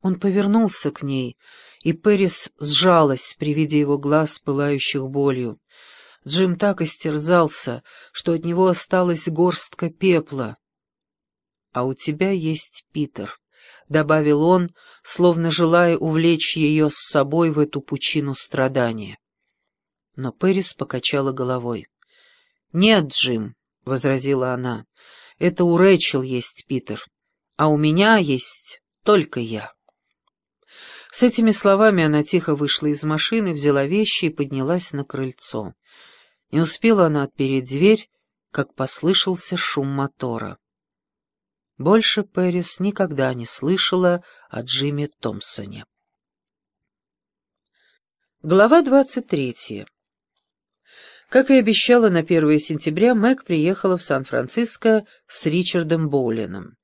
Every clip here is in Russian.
Он повернулся к ней, и Пэрис сжалась при виде его глаз, пылающих болью. Джим так истерзался, что от него осталась горстка пепла. «А у тебя есть Питер», — добавил он, словно желая увлечь ее с собой в эту пучину страдания. Но Пэрис покачала головой. «Нет, Джим», — возразила она, — «это у Рэчел есть Питер, а у меня есть только я». С этими словами она тихо вышла из машины, взяла вещи и поднялась на крыльцо. Не успела она отпереть дверь, как послышался шум мотора. Больше Пэрис никогда не слышала о Джимми Томпсоне. Глава двадцать третья. Как и обещала на 1 сентября, Мэг приехала в Сан-Франциско с Ричардом Боулином.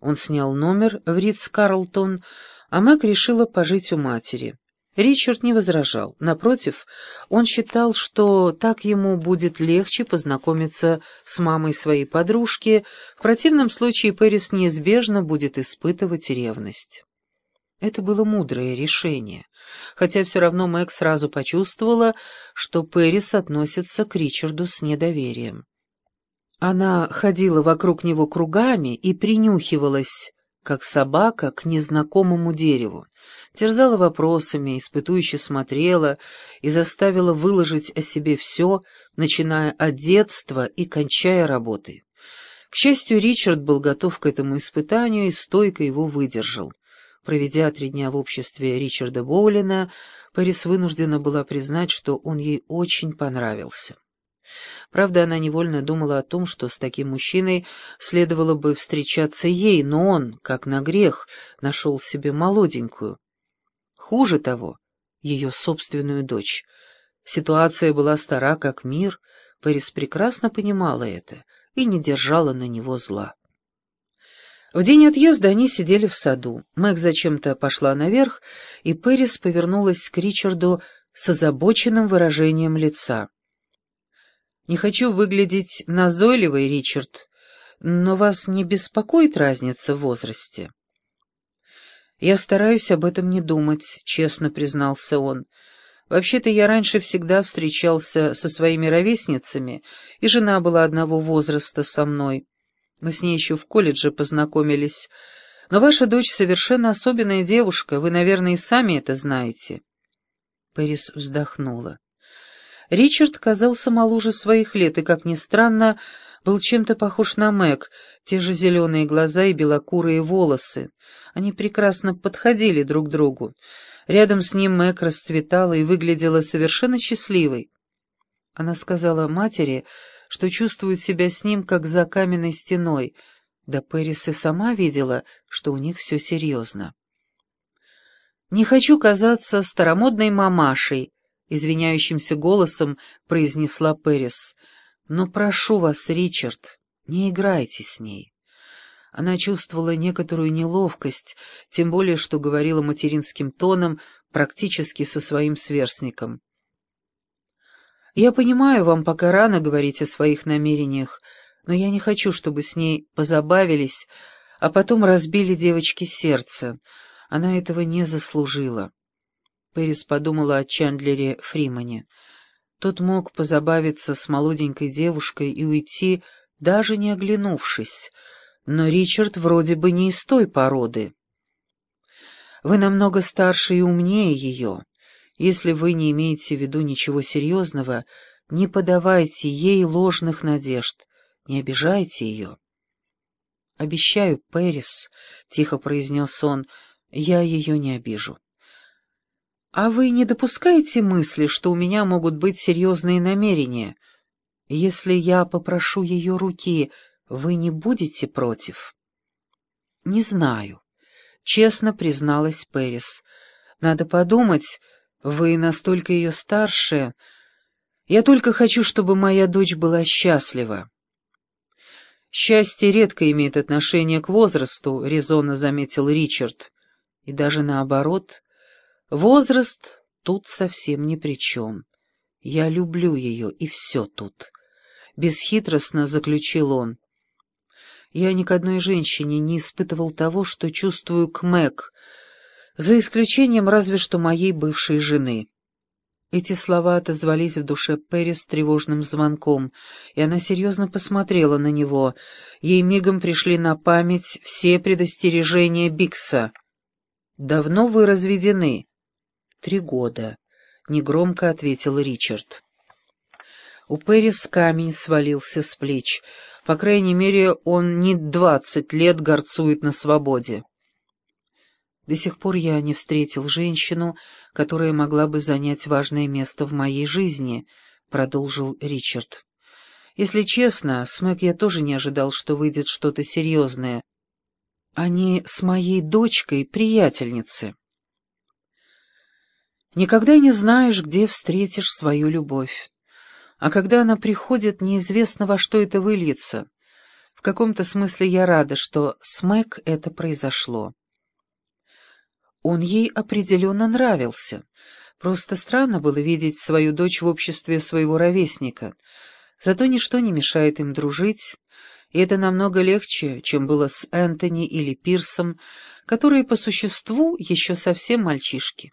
Он снял номер в Ридс-Карлтон, а Мэг решила пожить у матери. Ричард не возражал. Напротив, он считал, что так ему будет легче познакомиться с мамой своей подружки, в противном случае Пэрис неизбежно будет испытывать ревность. Это было мудрое решение хотя все равно Мэг сразу почувствовала, что Пэрис относится к Ричарду с недоверием. Она ходила вокруг него кругами и принюхивалась, как собака, к незнакомому дереву, терзала вопросами, испытующе смотрела и заставила выложить о себе все, начиная от детства и кончая работой. К счастью, Ричард был готов к этому испытанию и стойко его выдержал. Проведя три дня в обществе Ричарда Боулина, Пэрис вынуждена была признать, что он ей очень понравился. Правда, она невольно думала о том, что с таким мужчиной следовало бы встречаться ей, но он, как на грех, нашел себе молоденькую. Хуже того, ее собственную дочь. Ситуация была стара, как мир, Пэрис прекрасно понимала это и не держала на него зла. В день отъезда они сидели в саду. Мэг зачем-то пошла наверх, и Пэрис повернулась к Ричарду с озабоченным выражением лица. «Не хочу выглядеть назойливой, Ричард, но вас не беспокоит разница в возрасте?» «Я стараюсь об этом не думать», — честно признался он. «Вообще-то я раньше всегда встречался со своими ровесницами, и жена была одного возраста со мной». Мы с ней еще в колледже познакомились. Но ваша дочь совершенно особенная девушка, вы, наверное, и сами это знаете». Пэрис вздохнула. Ричард казался моложе своих лет и, как ни странно, был чем-то похож на Мэг, те же зеленые глаза и белокурые волосы. Они прекрасно подходили друг другу. Рядом с ним Мэг расцветала и выглядела совершенно счастливой. Она сказала матери, что чувствует себя с ним, как за каменной стеной, да Пэрис и сама видела, что у них все серьезно. «Не хочу казаться старомодной мамашей», — извиняющимся голосом произнесла Пэрис. «Но прошу вас, Ричард, не играйте с ней». Она чувствовала некоторую неловкость, тем более, что говорила материнским тоном, практически со своим сверстником. Я понимаю, вам пока рано говорить о своих намерениях, но я не хочу, чтобы с ней позабавились, а потом разбили девочке сердце. Она этого не заслужила. Пэрис подумала о Чандлере Фримане. Тот мог позабавиться с молоденькой девушкой и уйти, даже не оглянувшись. Но Ричард вроде бы не из той породы. Вы намного старше и умнее ее. Если вы не имеете в виду ничего серьезного, не подавайте ей ложных надежд, не обижайте ее. «Обещаю, Пэрис», — тихо произнес он, — «я ее не обижу». «А вы не допускаете мысли, что у меня могут быть серьезные намерения? Если я попрошу ее руки, вы не будете против?» «Не знаю», — честно призналась Пэрис. «Надо подумать, вы настолько ее старше. Я только хочу, чтобы моя дочь была счастлива. Счастье редко имеет отношение к возрасту, резонно заметил Ричард. И даже наоборот, возраст тут совсем ни при чем. Я люблю ее, и все тут. Бесхитростно заключил он. Я ни к одной женщине не испытывал того, что чувствую к Мэг, За исключением разве что моей бывшей жены. Эти слова отозвались в душе Пэрис тревожным звонком, и она серьезно посмотрела на него. Ей мигом пришли на память все предостережения Бикса. «Давно вы разведены?» «Три года», — негромко ответил Ричард. У Пэрис камень свалился с плеч. По крайней мере, он не двадцать лет горцует на свободе. До сих пор я не встретил женщину, которая могла бы занять важное место в моей жизни, — продолжил Ричард. Если честно, с Мэг я тоже не ожидал, что выйдет что-то серьезное. Они с моей дочкой приятельницы. Никогда не знаешь, где встретишь свою любовь. А когда она приходит, неизвестно, во что это выльется. В каком-то смысле я рада, что с Мэг это произошло. Он ей определенно нравился. Просто странно было видеть свою дочь в обществе своего ровесника. Зато ничто не мешает им дружить, и это намного легче, чем было с Энтони или Пирсом, которые по существу еще совсем мальчишки.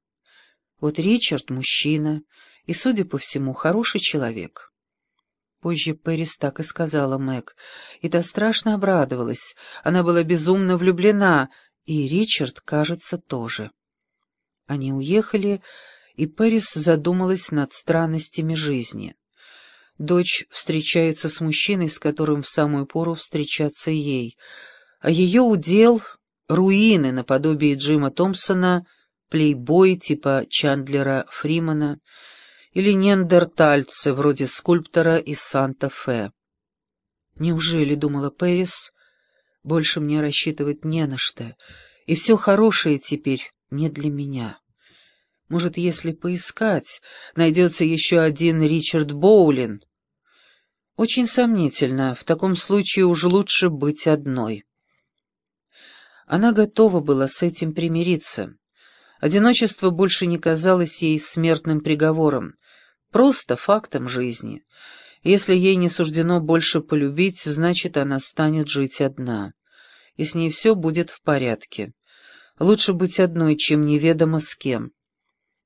Вот Ричард — мужчина, и, судя по всему, хороший человек. Позже Пэрис так и сказала Мэг, и та страшно обрадовалась. Она была безумно влюблена, и Ричард, кажется, тоже. Они уехали, и Пэрис задумалась над странностями жизни. Дочь встречается с мужчиной, с которым в самую пору встречаться ей, а ее удел — руины наподобие Джима Томпсона, плейбой типа Чандлера Фримана или неандертальцы вроде скульптора из Санта-Фе. Неужели, думала Пэрис, больше мне рассчитывать не на что, и все хорошее теперь не для меня. Может, если поискать, найдется еще один Ричард Боулин. Очень сомнительно, в таком случае уж лучше быть одной. Она готова была с этим примириться. Одиночество больше не казалось ей смертным приговором, просто фактом жизни. Если ей не суждено больше полюбить, значит, она станет жить одна, и с ней все будет в порядке. Лучше быть одной, чем неведомо с кем.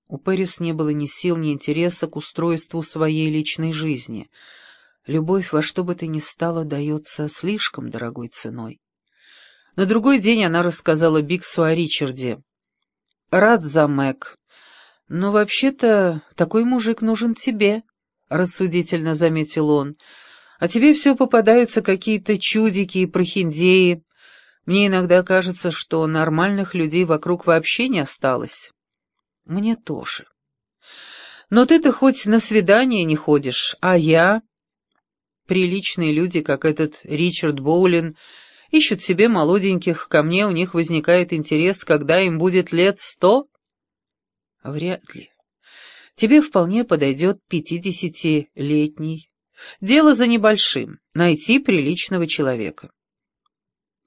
У Пэрис не было ни сил, ни интереса к устройству своей личной жизни. Любовь во что бы то ни стало дается слишком дорогой ценой. На другой день она рассказала Биксу о Ричарде. «Рад за Мэг. Но вообще-то такой мужик нужен тебе», — рассудительно заметил он. «А тебе все попадаются какие-то чудики и прохиндеи, мне иногда кажется, что нормальных людей вокруг вообще не осталось. Мне тоже. Но ты-то хоть на свидание не ходишь, а я... Приличные люди, как этот Ричард Боулин, ищут себе молоденьких, ко мне у них возникает интерес, когда им будет лет сто? Вряд ли. Тебе вполне подойдет пятидесятилетний. Дело за небольшим — найти приличного человека.